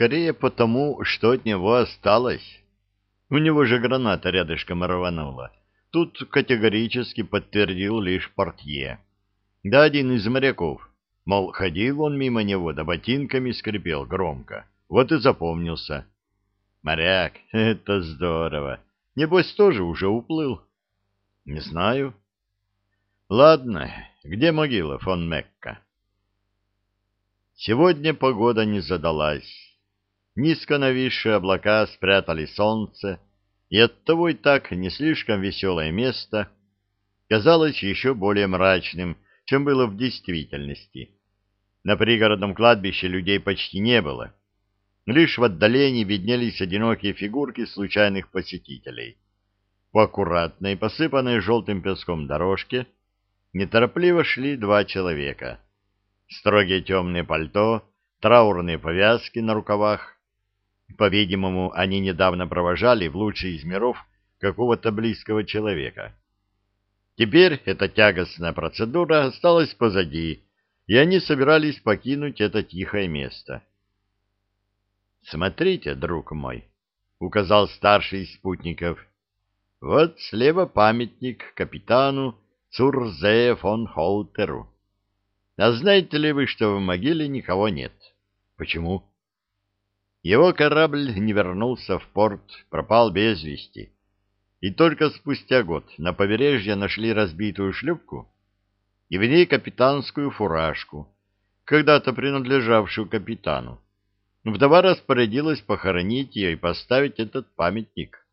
скорее потому, что от него осталось. У него же граната рядышком рванула. Тут категорически подтвердил лишь портье. Да один из моряков. Мол, ходил он мимо него, да ботинками скрипел громко. Вот и запомнился. Моряк, это здорово. Небось, тоже уже уплыл. Не знаю. Ладно, где могила фон Мекка? Сегодня погода не задалась. Низко нависшие облака спрятали солнце, и оттого и так не слишком веселое место казалось еще более мрачным, чем было в действительности. На пригородном кладбище людей почти не было. Лишь в отдалении виднелись одинокие фигурки случайных посетителей. По аккуратной, посыпанной желтым песком дорожке неторопливо шли два человека — строгие темные пальто, траурные повязки на рукавах. По-видимому, они недавно провожали в лучший из миров какого-то близкого человека. Теперь эта тягостная процедура осталась позади, и они собирались покинуть это тихое место. «Смотрите, друг мой», — указал старший из спутников, — «вот слева памятник капитану Цурзе фон Холтеру. А знаете ли вы, что в могиле никого нет? Почему? Его корабль не вернулся в порт, пропал без вести. И только спустя год на побережье нашли разбитую шлюпку и в ней капитанскую фуражку, когда-то принадлежавшую капитану. Вдова распорядилась похоронить ее и поставить этот памятник.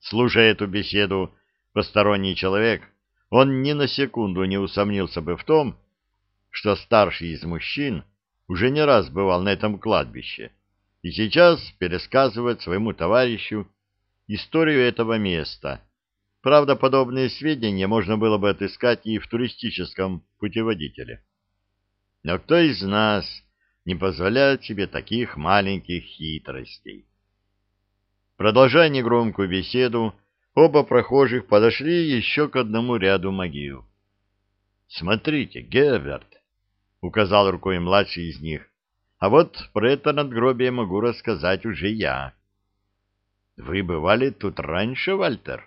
Слушая эту беседу, посторонний человек он ни на секунду не усомнился бы в том, что старший из мужчин уже не раз бывал на этом кладбище и сейчас пересказывает своему товарищу историю этого места. Правда, подобные сведения можно было бы отыскать и в туристическом путеводителе. Но кто из нас не позволяет себе таких маленьких хитростей? Продолжая негромкую беседу, Оба прохожих подошли еще к одному ряду могил. «Смотрите, Герберт!» — указал рукой младший из них. «А вот про это надгробие могу рассказать уже я». «Вы бывали тут раньше, Вальтер?»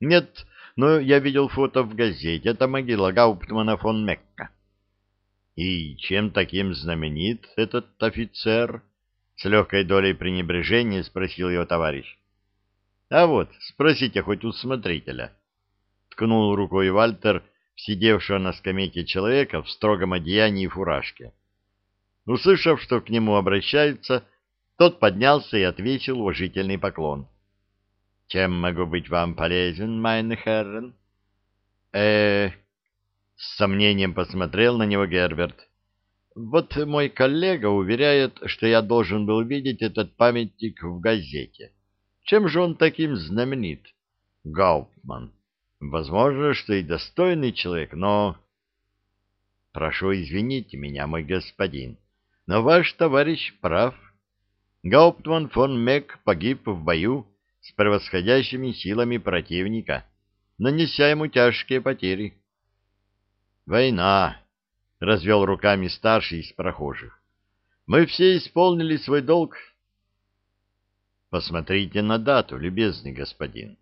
«Нет, но я видел фото в газете. Это могила Гауптмана фон Мекка». «И чем таким знаменит этот офицер?» С легкой долей пренебрежения спросил его товарищ. А вот, спросите хоть у смотрителя. Ткнул рукой Вальтер в сидевшего на скамейке человека в строгом одеянии и фуражке. Услышав, что к нему обращаются, тот поднялся и отвесил уважительный поклон. — Чем могу быть вам полезен, meine Herren? э с сомнением посмотрел на него Герберт. — Вот мой коллега уверяет, что я должен был видеть этот памятник в газете. — чем же он таким знаменит? Гауптман. Возможно, что и достойный человек, но... Прошу извините меня, мой господин, но ваш товарищ прав. Гауптман фон Мек погиб в бою с превосходящими силами противника, нанеся ему тяжкие потери. «Война!» — развел руками старший из прохожих. «Мы все исполнили свой долг Посмотрите на дату, любезный господин.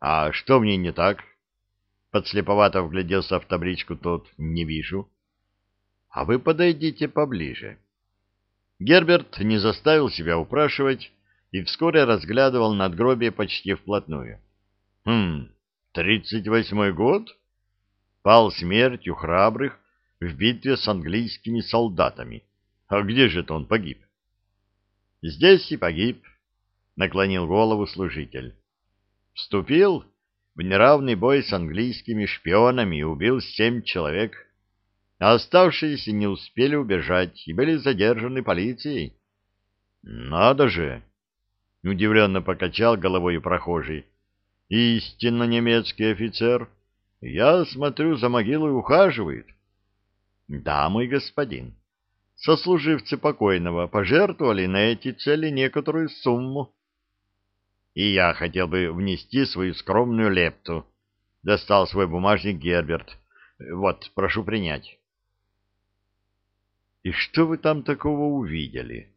А что мне не так? Подслеповато вгляделся в табличку тот. Не вижу. А вы подойдите поближе. Герберт не заставил себя упрашивать и вскоре разглядывал надгробие почти вплотную. Хм, тридцать восьмой год? Пал смертью храбрых в битве с английскими солдатами. А где же-то он погиб? Здесь и погиб, наклонил голову служитель. Вступил в неравный бой с английскими шпионами и убил семь человек, а оставшиеся не успели убежать и были задержаны полицией. Надо же! Удивленно покачал головой прохожий. Истинно немецкий офицер. Я смотрю, за могилой ухаживает. Да, мой господин. Сослуживцы покойного пожертвовали на эти цели некоторую сумму и я хотел бы внести свою скромную лепту. Достал свой бумажник Герберт. Вот, прошу принять. И что вы там такого увидели?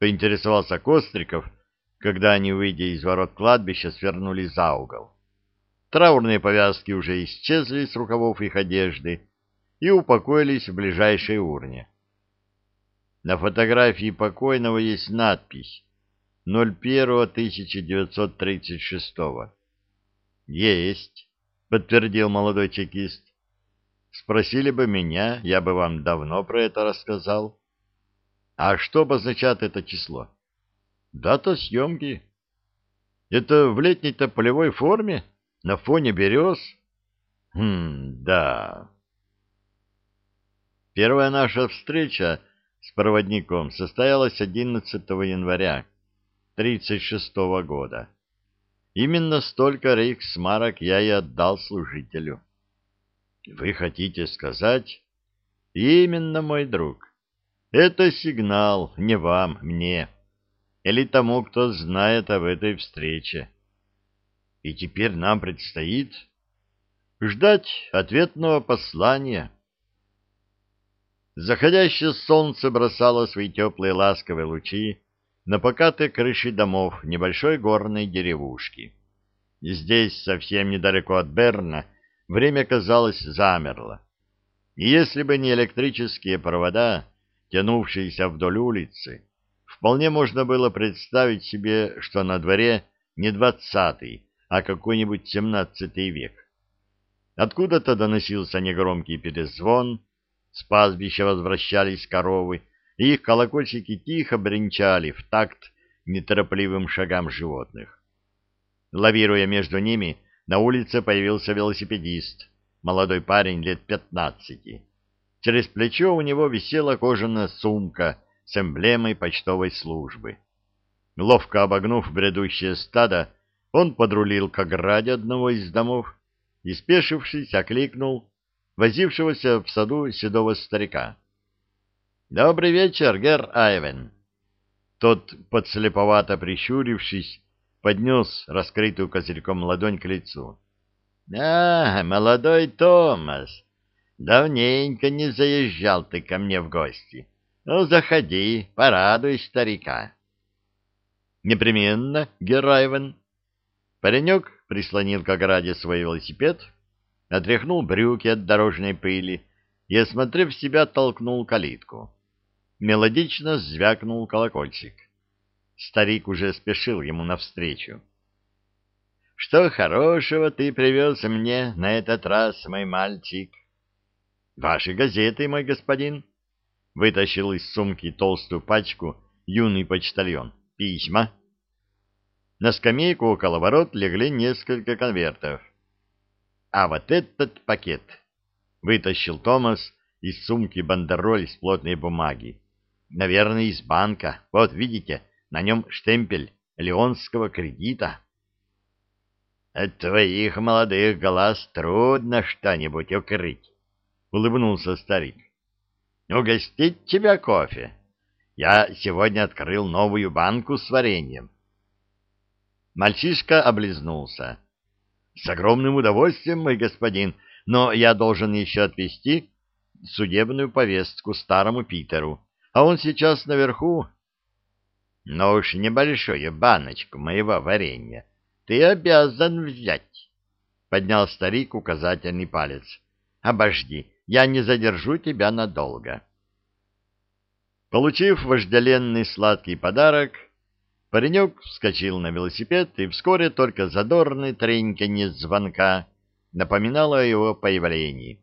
Поинтересовался Костриков, когда они, выйдя из ворот кладбища, свернули за угол. Траурные повязки уже исчезли с рукавов их одежды и упокоились в ближайшей урне. На фотографии покойного есть надпись 01.1936. Есть, подтвердил молодой чекист. Спросили бы меня, я бы вам давно про это рассказал. А что обозначает это число? Дата съемки. Это в летней-то полевой форме? На фоне берез? Хм, да. Первая наша встреча с проводником состоялась 11 января 1936 года. Именно столько рейхсмарок я и отдал служителю. Вы хотите сказать? Именно, мой друг. Это сигнал не вам, мне, или тому, кто знает об этой встрече. И теперь нам предстоит ждать ответного послания. Заходящее солнце бросало свои теплые ласковые лучи на покатые крыши домов небольшой горной деревушки. Здесь, совсем недалеко от Берна, время, казалось, замерло. И если бы не электрические провода, тянувшиеся вдоль улицы, вполне можно было представить себе, что на дворе не двадцатый, а какой-нибудь семнадцатый век. Откуда-то доносился негромкий перезвон, с пастбища возвращались коровы, их колокольчики тихо бренчали в такт неторопливым шагам животных. Лавируя между ними, на улице появился велосипедист, молодой парень лет пятнадцати. Через плечо у него висела кожаная сумка с эмблемой почтовой службы. Ловко обогнув бредущее стадо, он подрулил к ограде одного из домов и, спешившись, окликнул возившегося в саду седого старика. — Добрый вечер, гер Айвен. Тот, подслеповато прищурившись, поднес раскрытую козырьком ладонь к лицу. — А, молодой Томас, давненько не заезжал ты ко мне в гости. Ну, заходи, порадуй старика. — Непременно, Герайвен. Паренек прислонил к ограде свой велосипед, отряхнул брюки от дорожной пыли и, осмотрев себя, толкнул калитку. Мелодично звякнул колокольчик. Старик уже спешил ему навстречу. — Что хорошего ты привез мне на этот раз, мой мальчик? — Ваши газеты, мой господин. Вытащил из сумки толстую пачку юный почтальон. — Письма. На скамейку около ворот легли несколько конвертов. — А вот этот пакет! — вытащил Томас из сумки бандероль из плотной бумаги. — Наверное, из банка. Вот, видите, на нем штемпель Леонского кредита. — От твоих молодых глаз трудно что-нибудь укрыть, — улыбнулся старик. — Угостить тебя кофе? Я сегодня открыл новую банку с вареньем. Мальчишка облизнулся. — С огромным удовольствием, мой господин, но я должен еще отвезти судебную повестку старому Питеру, а он сейчас наверху но уж небольшую баночку моего варенья ты обязан взять. Поднял старик указательный палец. Обожди, я не задержу тебя надолго. Получив вожделенный сладкий подарок, паренек вскочил на велосипед, и вскоре только задорный треньканье звонка напоминало о его появлении.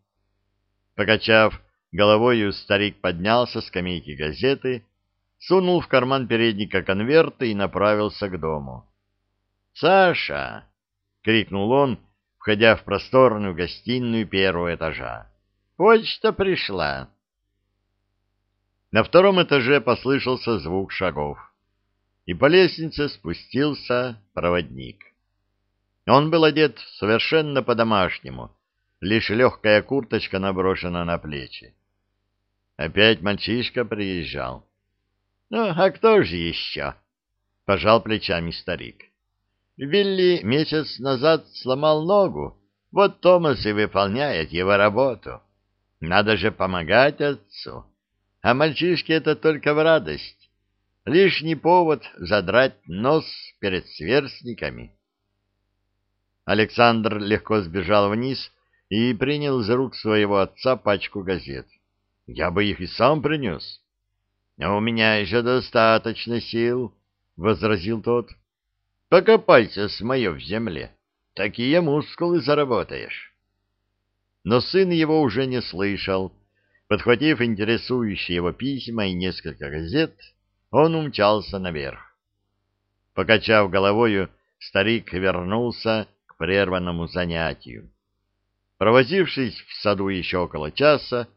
Покачав головою, старик поднялся с скамейки газеты сунул в карман передника конверты и направился к дому. «Саша!» — крикнул он, входя в просторную гостиную первого этажа. «Почта пришла!» На втором этаже послышался звук шагов, и по лестнице спустился проводник. Он был одет совершенно по-домашнему, лишь легкая курточка наброшена на плечи. Опять мальчишка приезжал. Ну, а кто же еще? — пожал плечами старик. Вилли месяц назад сломал ногу, вот Томас и выполняет его работу. Надо же помогать отцу. а мальчишке это только в радость. Лишний повод задрать нос перед сверстниками. Александр легко сбежал вниз и принял из рук своего отца пачку газет. Я бы их и сам принес. — А у меня еще достаточно сил, — возразил тот. — Покопайся с мое в земле. Такие мускулы заработаешь. Но сын его уже не слышал. Подхватив интересующие его письма и несколько газет, он умчался наверх. Покачав головою, старик вернулся к прерванному занятию. Провозившись в саду еще около часа,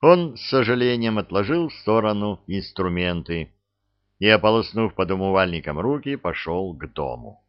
он с сожалением отложил в сторону инструменты и, ополоснув под умывальником руки, пошел к дому.